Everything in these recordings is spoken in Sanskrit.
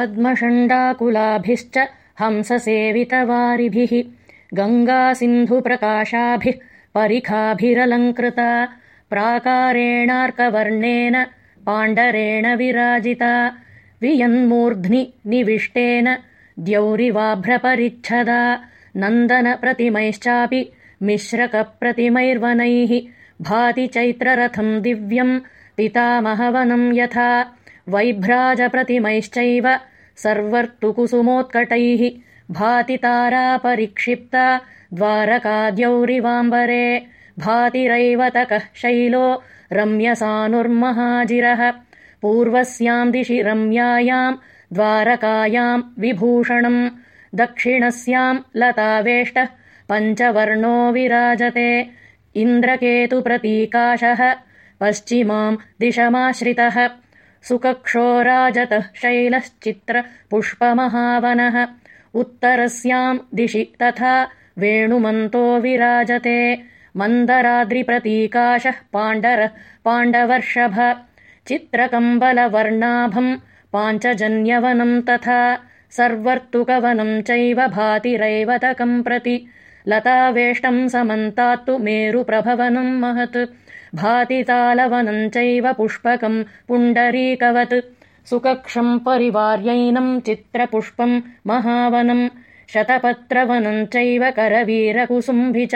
पद्मषण्डाकुलाभिश्च हंससेवितवारिभिः गङ्गासिन्धुप्रकाशाभिः परिखाभिरलङ्कृता प्राकारेणार्कवर्णेन पाण्डरेण विराजिता वियन्मूर्ध्नि निविष्टेन द्यौरिवाभ्रपरिच्छदा नन्दनप्रतिमैश्चापि मिश्रकप्रतिमैर्वनैः भाति चैत्ररथम् दिव्यम् पितामहवनम् यथा वैभ्राजप्रतिमैश्चैव सर्वर्तुकुसुमोत्कटैः भाति तारापरिक्षिप्ता द्वारकाद्यौरिवाम्बरे भातिरैवतकः शैलो रम्यसानुर्महाजिरः पूर्वस्याम् दिशि रम्यायाम् द्वारकायाम् विभूषणम् दक्षिणस्याम् लतावेष्टः पञ्चवर्णो विराजते इन्द्रकेतुप्रतीकाशः पश्चिमाम् दिशमाश्रितः सुकक्षो राजतः शैलश्चित्रपुष्पमहावनः उत्तरस्याम् दिशि तथा वेणुमन्तो विराजते। मन्दराद्रिप्रतीकाशः पाण्डरः पाण्डवर्षभ। चित्रकम्बलवर्णाभम् पाञ्चजन्यवनम् तथा सर्वर्तुकवनम् चैव भातिरैवतकम् प्रति। लतावेष्टम् समन्तात्तु मेरुप्रभवनम् महत् भातितालवनम् चैव पुष्पकम् पुण्डरीकवत्। सुकक्षम् परिवार्यैनम् चित्रपुष्पम् महावनम् शतपत्रवनम् चैव करवीरकुसुम्भि च।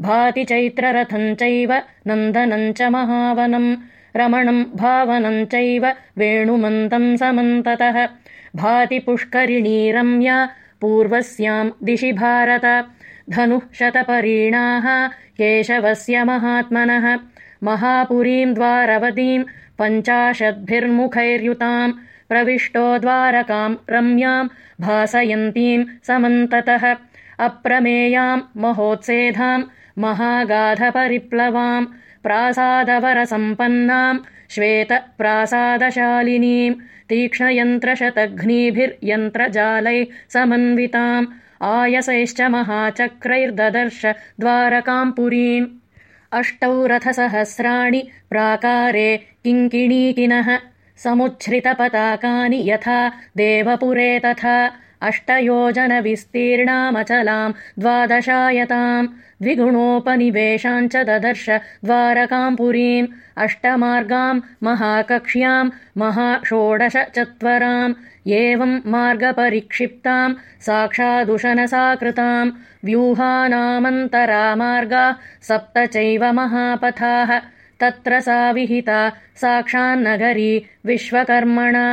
भाति चैत्ररथम् चैव नन्दनम् च महावनम् रमणम् भावनम् चैव वेणुमन्तम् समन्ततः। भाति पुष्करिणी रम्या पूर्वस्याम् दिशि भारत धनुः शतपरीणाः केशवस्य महात्मनः महापुरीम् द्वारवतीम् पञ्चाशद्भिर्मुखैर्युताम् प्रविष्टो द्वारकाम् रम्याम् भासयन्तीम् समन्ततः अप्रमेयाम् महोत्सेधाम् महागाधपरिप्लवाम् प्रासादवरसम्पन्नाम् श्वेतप्रासादशालिनीम् तीक्ष्णयन्त्रशतघ्नीभिर्यन्त्रजालैः समन्विताम् आयसैश्च महाचक्रैर्ददर्श द्वारकाम् पुरीम् अष्टौ रथसहस्राणि प्राकारे किङ्किणीकिनः समुच्छ्रितपताकानि यथा देवपुरे तथा अष्टयोजनविस्तीर्णामचलाम् द्वादशायताम् द्विगुणोपनिवेशाम् च ददर्श द्वारकाम् पुरीम् अष्टमार्गाम् महाकक्ष्याम् महाषोडशचत्वराम् एवम् मार्गपरिक्षिप्ताम् साक्षादुशनसाकृताम् व्यूहानामन्तरामार्गा सप्त चैव महापथाः तत्र सा विहिता साक्षान्नगरी विश्वकर्मणा